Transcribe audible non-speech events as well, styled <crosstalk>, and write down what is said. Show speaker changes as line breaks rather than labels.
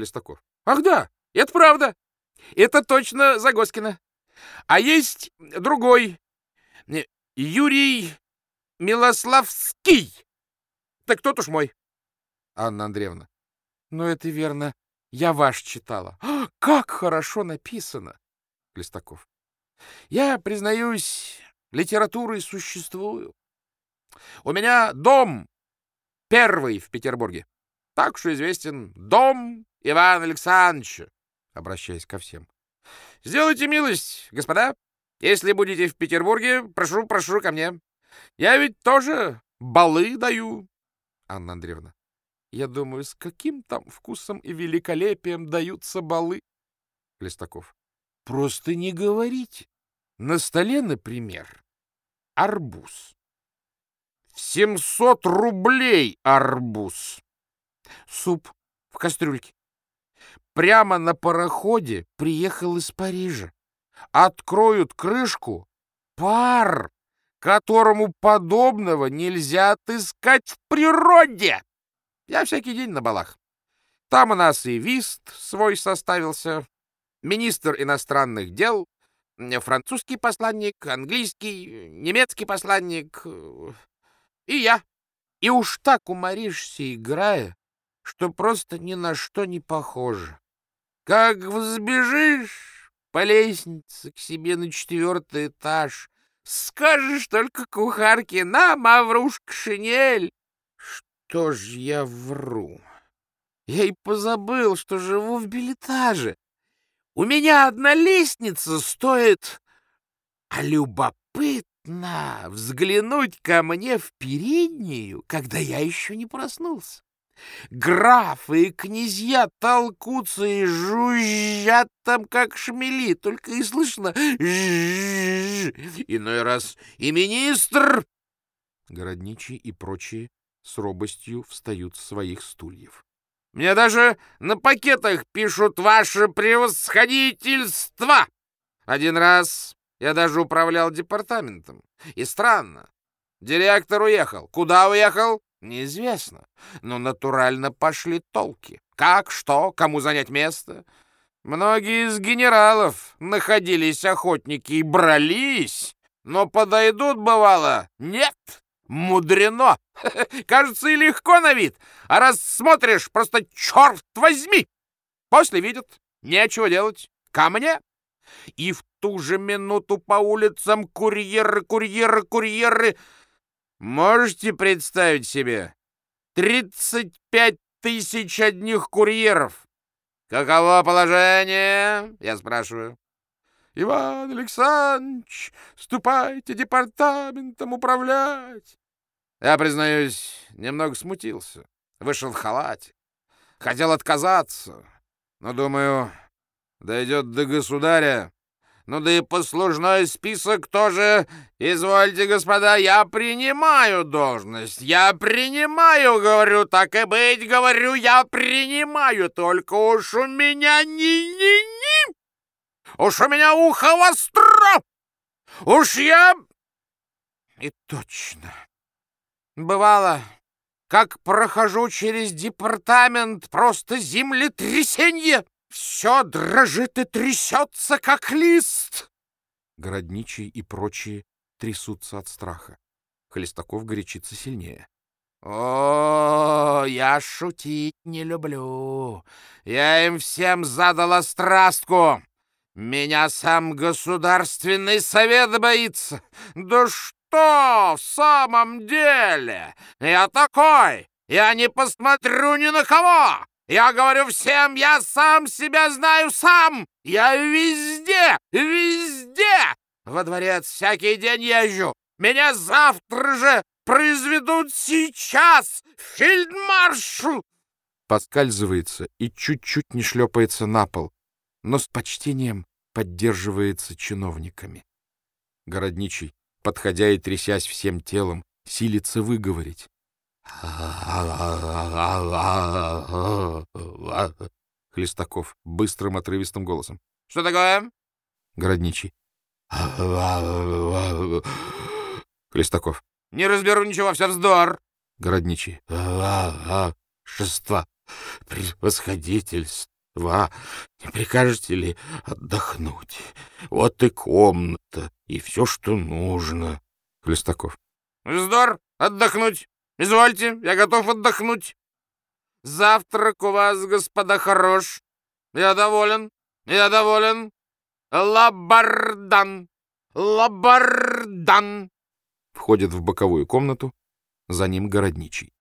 Хлестаков. Ах да, это правда. Это точно Загоскина. А есть другой. э, Юрий Милославский. Так тот уж мой. Анна Андреевна. Ну, это верно. Я ваш читала. А, как хорошо написано. Листаков. Я, признаюсь, литературой существую. У меня дом первый в Петербурге. Так что известен дом Ивана Александровича, обращаясь ко всем. Сделайте милость, господа. Если будете в Петербурге, прошу, прошу ко мне. Я ведь тоже балы даю. Анна Андреевна. Я думаю, с каким там вкусом и великолепием даются балы? Листаков. Просто не говорите. На столе, например, арбуз. 700 рублей арбуз. Суп в кастрюльке. Прямо на пароходе приехал из Парижа. Откроют крышку. Пар, которому подобного нельзя отыскать в природе. Я всякий день на балах. Там у нас и вист свой составился, министр иностранных дел, французский посланник, английский, немецкий посланник и я. И уж так уморишься, играя, что просто ни на что не похоже. Как взбежишь по лестнице к себе на четвертый этаж, скажешь только кухарке «На, Маврушка, шинель!» Что ж я вру? Я и позабыл, что живу в билетаже. У меня одна лестница стоит... А любопытно взглянуть ко мне в переднюю, когда я еще не проснулся. Графы и князья толкутся и жужжат там, как шмели, только и слышно «жжжж». Иной раз и министр. Городничий и прочие с робостью встают с своих стульев. Мне даже на пакетах пишут «Ваше превосходительство». Один раз я даже управлял департаментом. И странно. Директор уехал. Куда уехал? Неизвестно. Но натурально пошли толки. Как, что, кому занять место? Многие из генералов находились охотники и брались, но подойдут, бывало, нет, мудрено. <laughs> Кажется, и легко на вид, а раз смотришь, просто черт возьми. После видят, нечего делать, ко мне. И в ту же минуту по улицам курьеры, курьеры, курьеры. Можете представить себе? 35 тысяч одних курьеров. Каково положение? Я спрашиваю. Иван Александрович, ступайте департаментом управлять. Я, признаюсь, немного смутился. Вышел в халате. Хотел отказаться, но, думаю, дойдет до государя. Ну да и послужной список тоже. Извольте, господа, я принимаю должность. Я принимаю, говорю, так и быть, говорю, я принимаю. Только уж у меня ни-ни-ни. Уж у меня ухо востро. Уж я... И точно. Бывало, как прохожу через департамент, просто землетрясенье. Все дрожит и трясется, как лист. Городничий и прочие трясутся от страха. Хлестаков горячится сильнее. О, я шутить не люблю. Я им всем задала страстку. Меня сам Государственный Совет боится. Да что в самом деле? Я такой. Я не посмотрю ни на кого. Я говорю всем, я сам себя знаю сам. Я везде, везде. Во дворец всякий день езжу. Меня завтра же произведут сейчас фельдмаршу. Поскальзывается и чуть-чуть не шлепается на пол, но с почтением поддерживается чиновниками. Городничий, подходя и трясясь всем телом, силится выговорить. <laughs> Хлестаков быстрым отрывистым голосом. — Что такое? Городничий. Хлестаков. — Не разберу ничего, все вздор. Городничий. — Шества. превосходительство, не прикажете ли отдохнуть? Вот и комната, и все, что нужно. Хлестаков. Вздор, отдохнуть. Извольте, я готов отдохнуть. Завтрак у вас, господа, хорош. Я доволен, я доволен. Лабардан, лабардан. Входит в боковую комнату, за ним городничий.